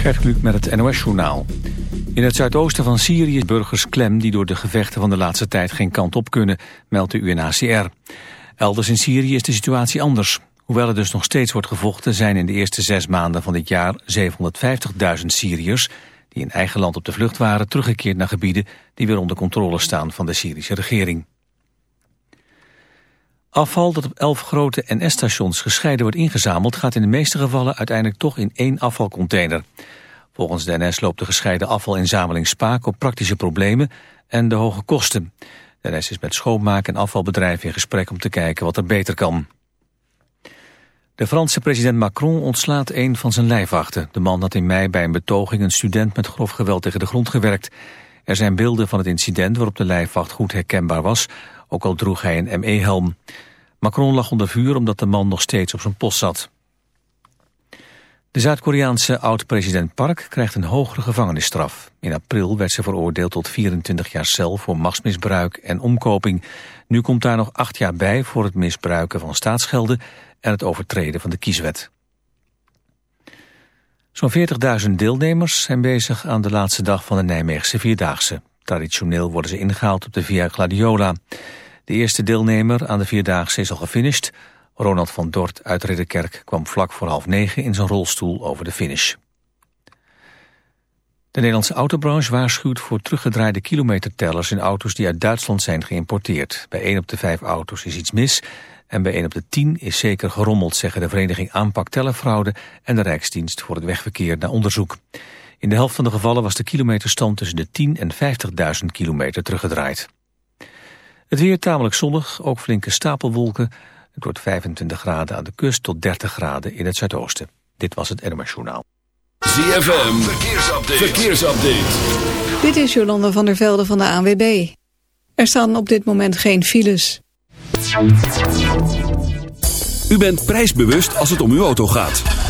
Gert Kluk met het NOS-journaal. In het zuidoosten van Syrië burgers klem die door de gevechten van de laatste tijd geen kant op kunnen, meldt de UNHCR. Elders in Syrië is de situatie anders. Hoewel er dus nog steeds wordt gevochten, zijn in de eerste zes maanden van dit jaar 750.000 Syriërs die in eigen land op de vlucht waren teruggekeerd naar gebieden die weer onder controle staan van de Syrische regering. Afval dat op elf grote NS-stations gescheiden wordt ingezameld... gaat in de meeste gevallen uiteindelijk toch in één afvalcontainer. Volgens de NS loopt de gescheiden afvalinzameling spaak op praktische problemen en de hoge kosten. De NS is met schoonmaak- en afvalbedrijven in gesprek om te kijken wat er beter kan. De Franse president Macron ontslaat een van zijn lijfwachten. De man had in mei bij een betoging een student met grof geweld tegen de grond gewerkt. Er zijn beelden van het incident waarop de lijfwacht goed herkenbaar was ook al droeg hij een ME-helm. Macron lag onder vuur omdat de man nog steeds op zijn post zat. De Zuid-Koreaanse oud-president Park krijgt een hogere gevangenisstraf. In april werd ze veroordeeld tot 24 jaar cel voor machtsmisbruik en omkoping. Nu komt daar nog acht jaar bij voor het misbruiken van staatsgelden en het overtreden van de kieswet. Zo'n 40.000 deelnemers zijn bezig aan de laatste dag van de Nijmeegse Vierdaagse. Traditioneel worden ze ingehaald op de Via Gladiola. De eerste deelnemer aan de Vierdaagse is al gefinished. Ronald van Dort uit Ridderkerk kwam vlak voor half negen in zijn rolstoel over de finish. De Nederlandse autobranche waarschuwt voor teruggedraaide kilometertellers in auto's die uit Duitsland zijn geïmporteerd. Bij 1 op de 5 auto's is iets mis en bij 1 op de 10 is zeker gerommeld, zeggen de Vereniging Aanpak Tellenfraude en de Rijksdienst voor het Wegverkeer naar onderzoek. In de helft van de gevallen was de kilometerstand tussen de 10 en 50.000 kilometer teruggedraaid. Het weer tamelijk zonnig, ook flinke stapelwolken. Het wordt 25 graden aan de kust tot 30 graden in het zuidoosten. Dit was het NMR Journaal. ZFM, verkeersupdate. verkeersupdate. Dit is Jolanda van der Velde van de ANWB. Er staan op dit moment geen files. U bent prijsbewust als het om uw auto gaat.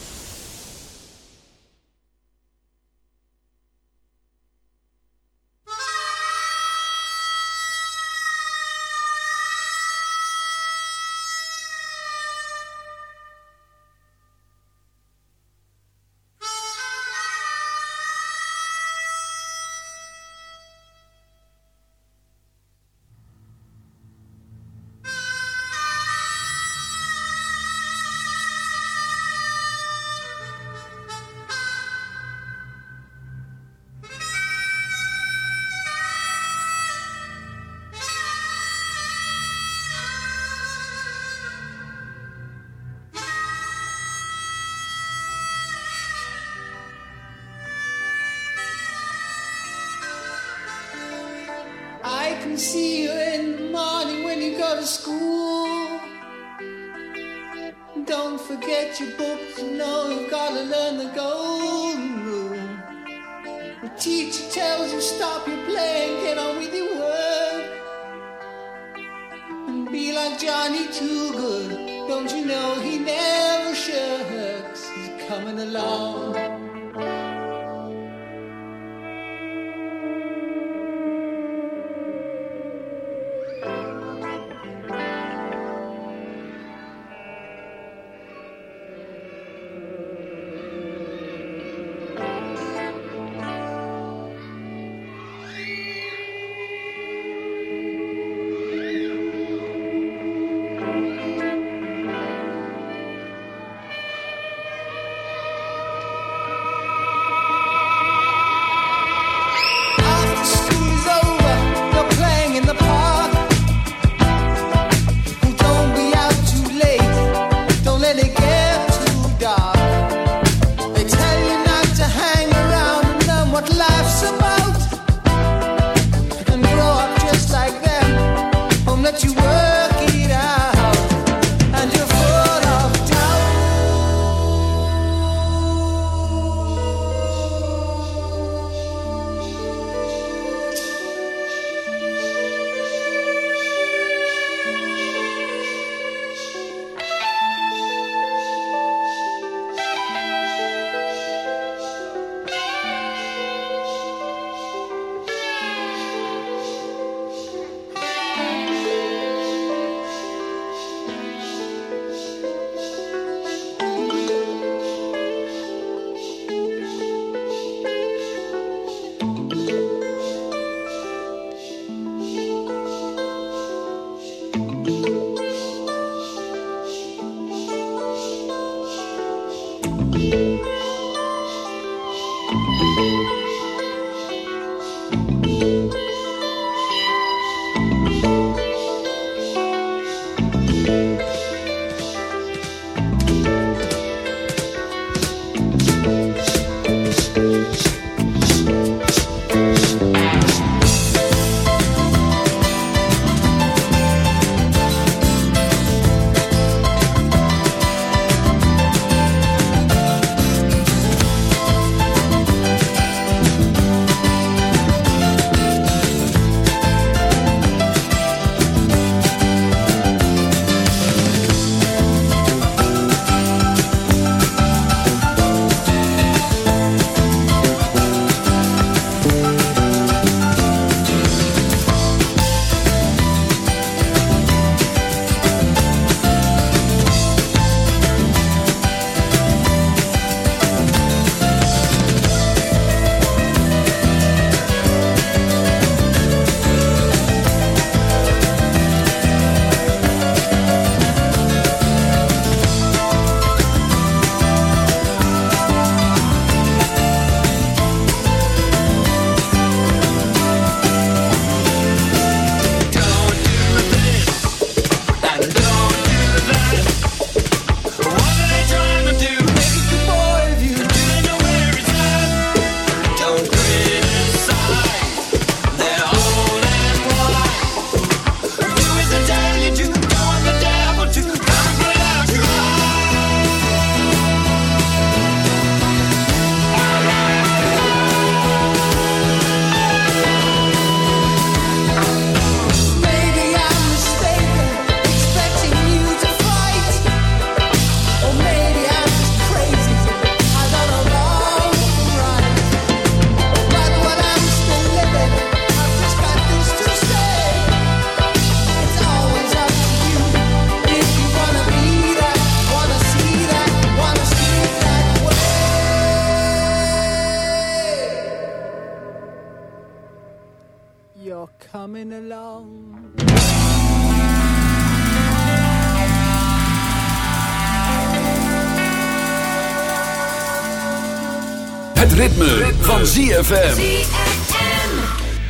ZFM. ZFM.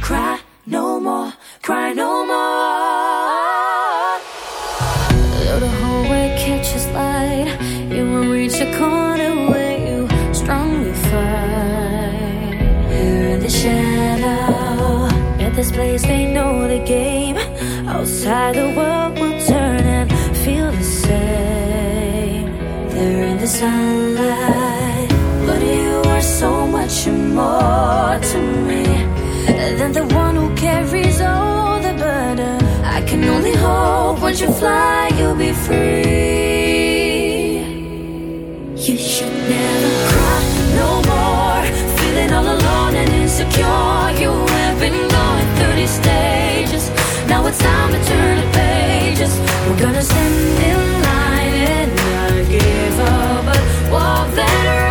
Cry no more, cry no more. Though the hallway catches light, you will reach a corner where you strongly fight. Here in the shadow, at this place they know the game. Outside the world will turn and feel the same. They're in the sunlight but you are so much more to me than the one who carries all the burden. I can only hope once you fly, you'll be free. You should never cry no more. Feeling all alone and insecure. You have been going 30 stages. Now it's time to turn the pages. We're gonna stand in line and not give up, but walk that road.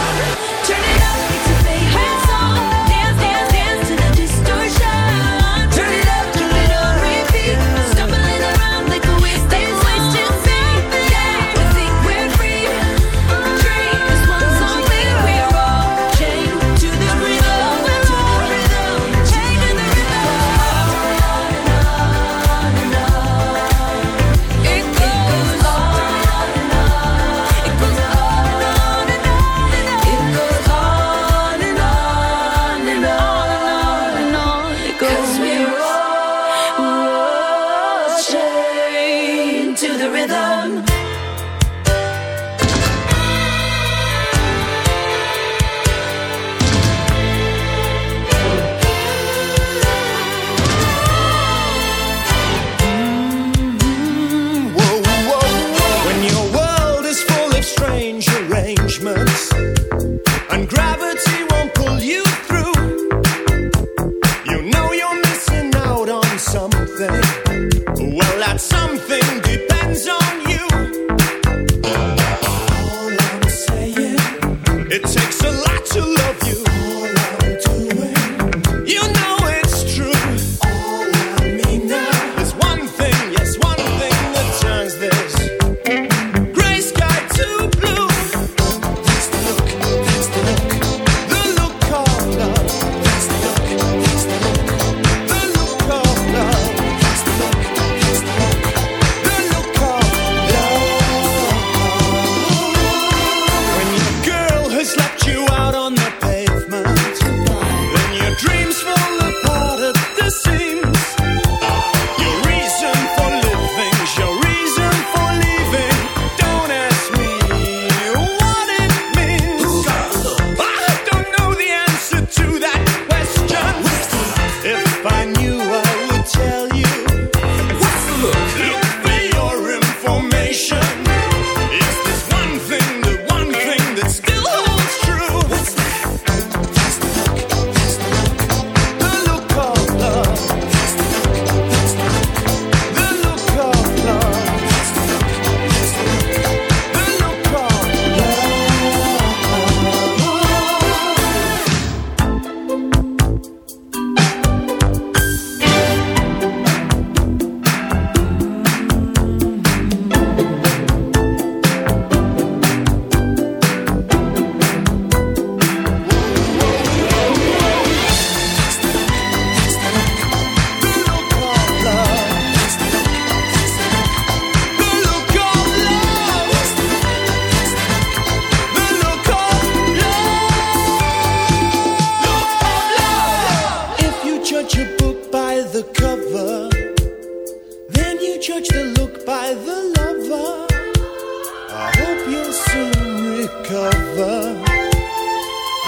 cover.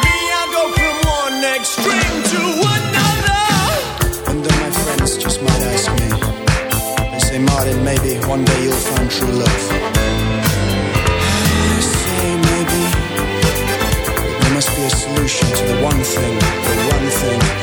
Me, I go from one extreme to another. And then my friends just might ask me. They say, Martin, maybe one day you'll find true love. I say maybe. There must be a solution to the one thing, the one thing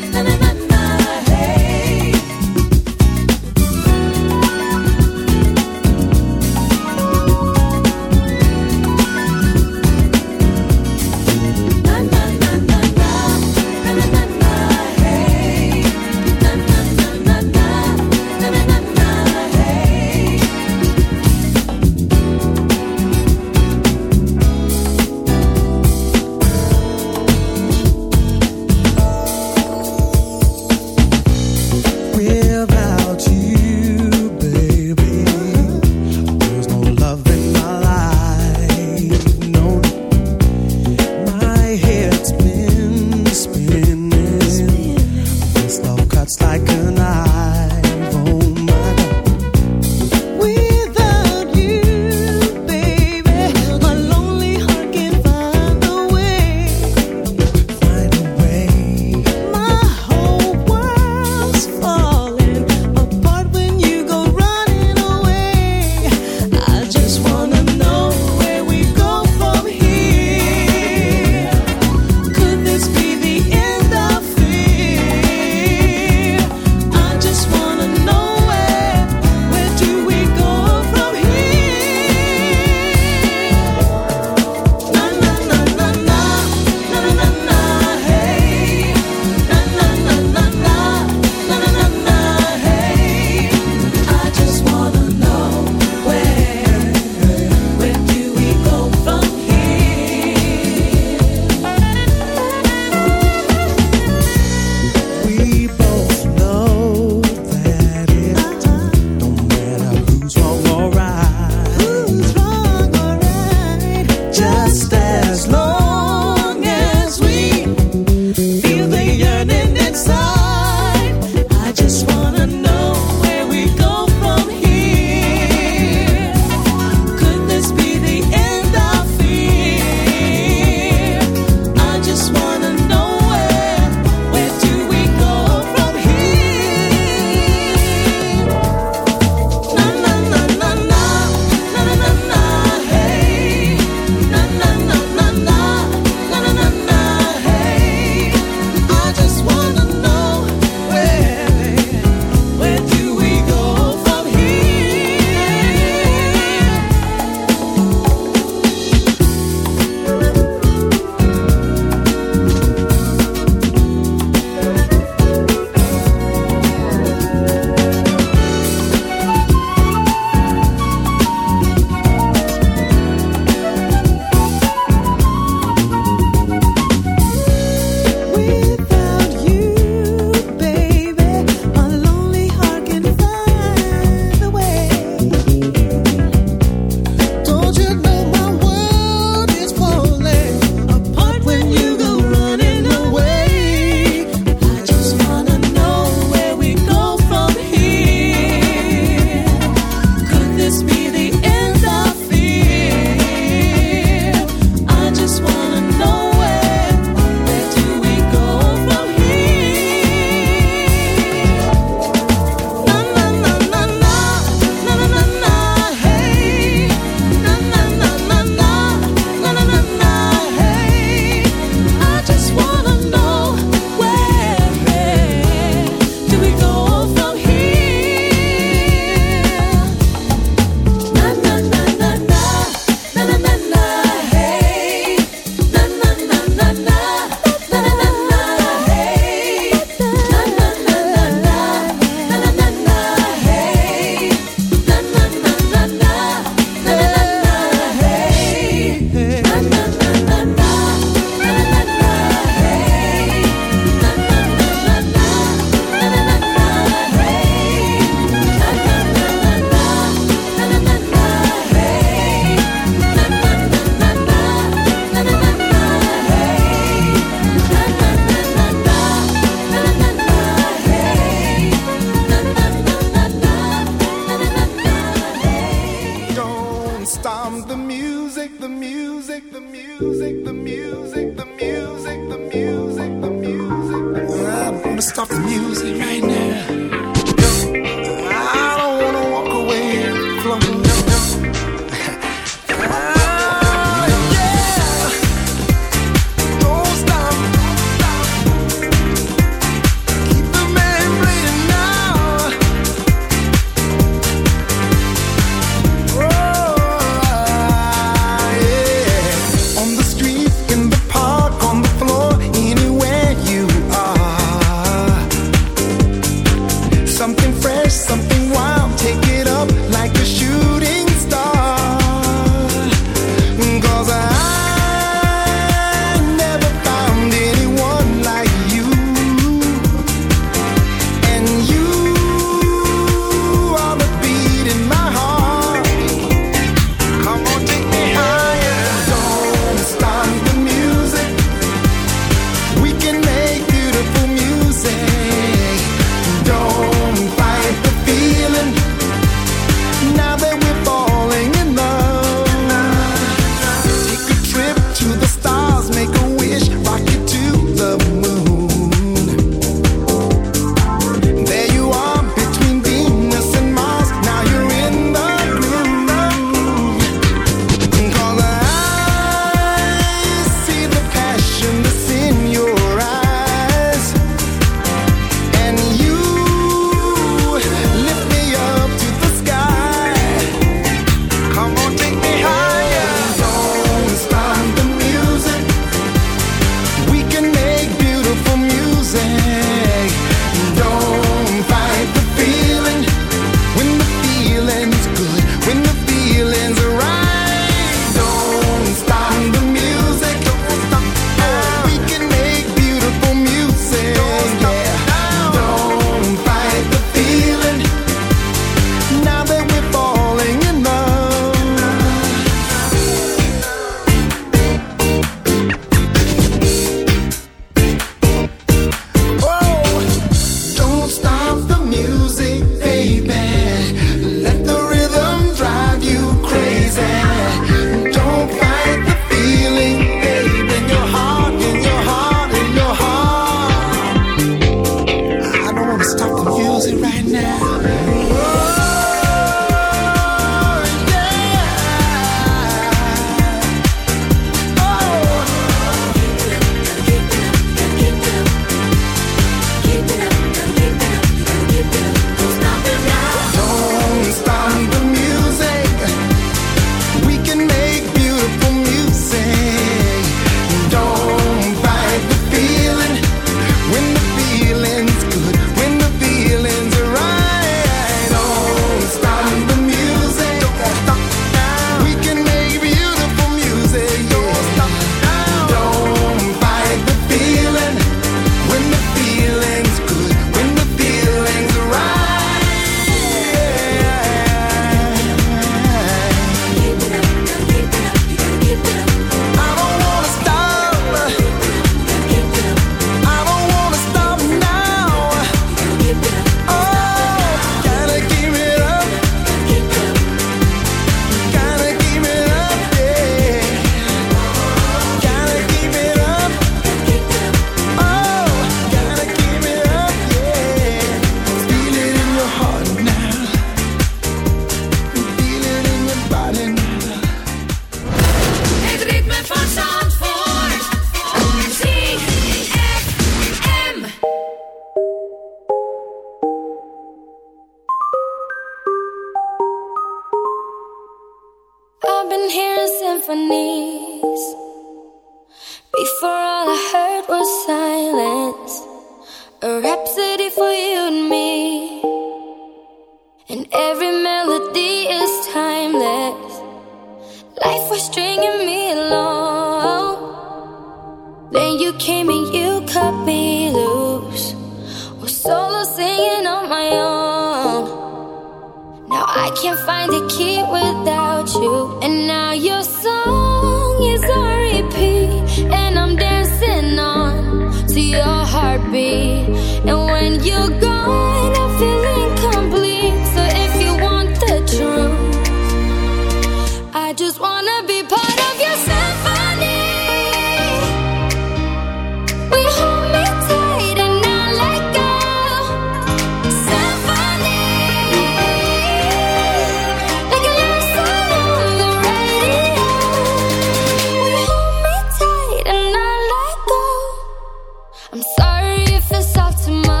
I'm sorry if it's all to my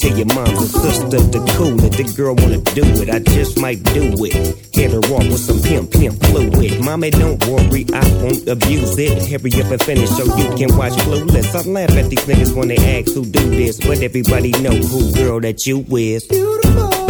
to tell your mom and sister to cool it. The girl wanna do it, I just might do it. Hit her off with some pimp, pimp fluid. Mommy, don't worry, I won't abuse it. Hurry up and finish so you can watch Clueless. I laugh at these niggas when they ask who do this, but everybody know who girl that you is. When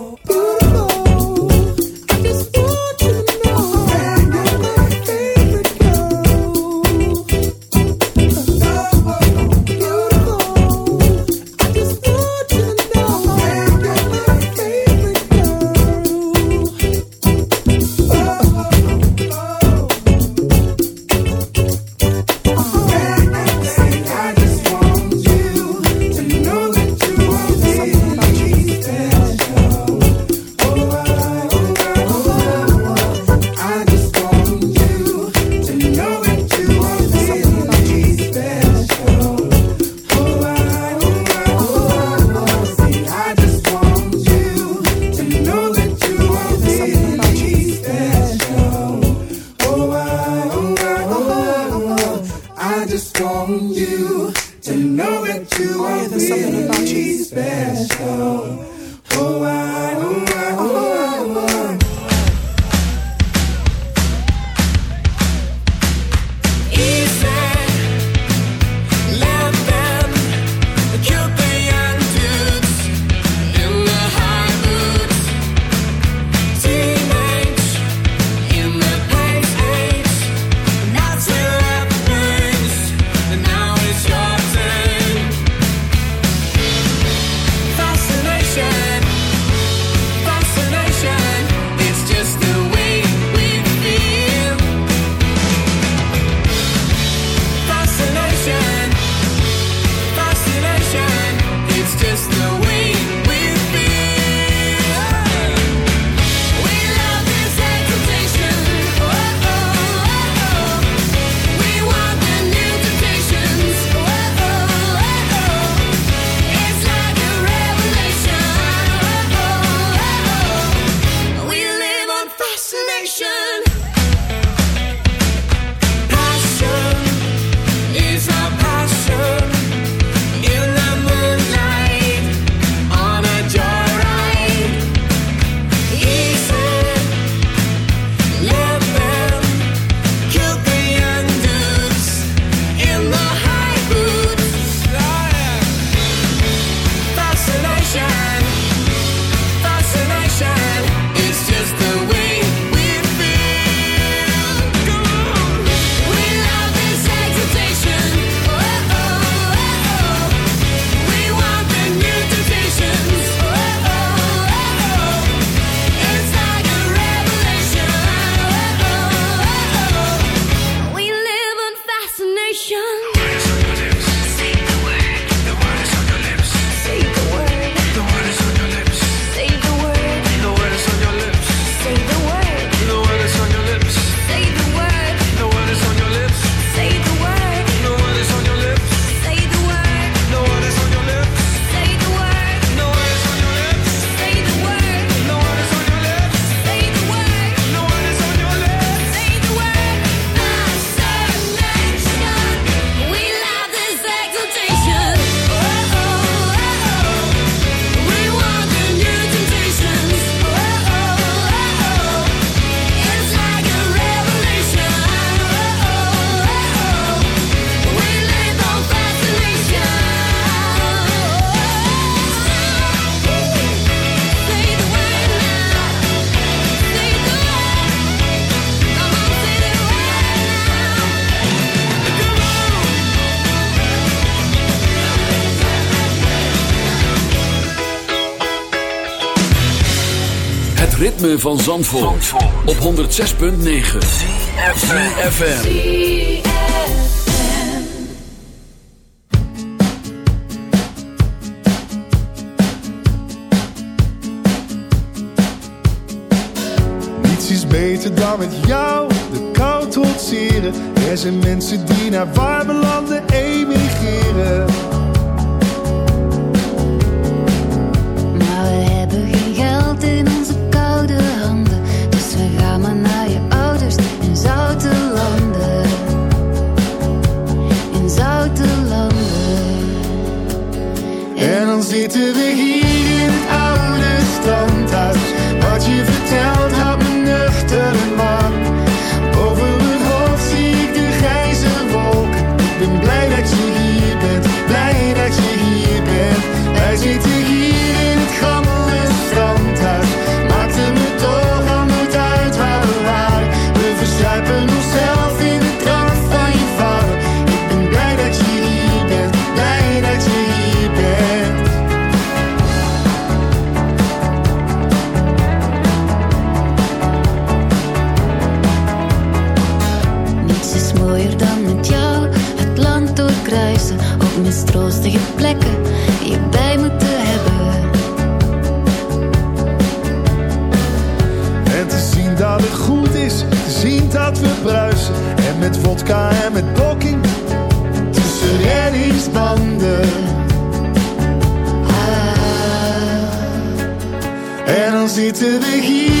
van Zandvoort, op 106.9 CFFM Niets is beter dan met jou de kou trotseren. Er zijn mensen die naar warme landen emigreren En met vodka en met poking tussen reddingsbanden. Ah. En dan zitten we hier.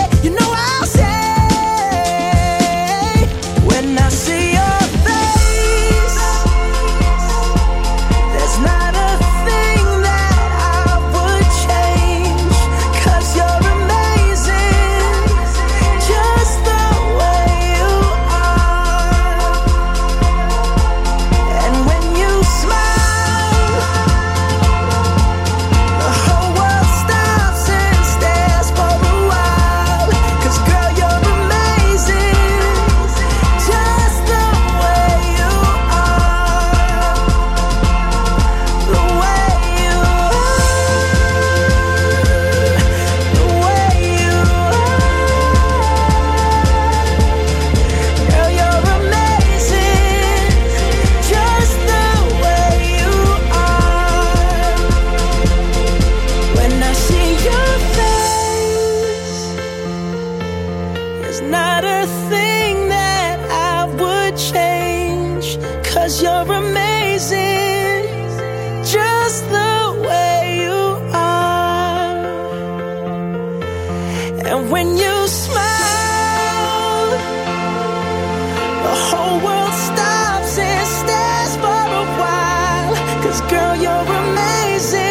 Amazing,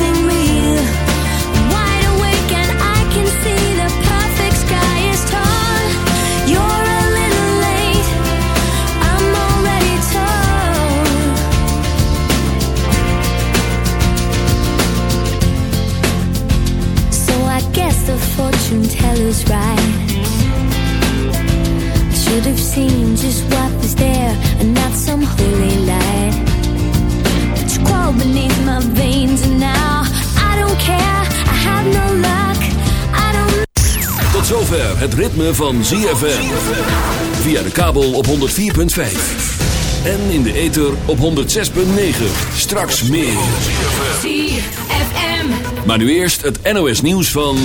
fortune teller's right. I should have seen just what was there and not some holy light. But you crawl beneath my veins and now I don't care. I have no luck. I don't Tot zover het ritme van ZFM. Via de kabel op 104.5. En in de ether op 106.9. Straks meer. ZFM. Maar nu eerst het NOS nieuws van...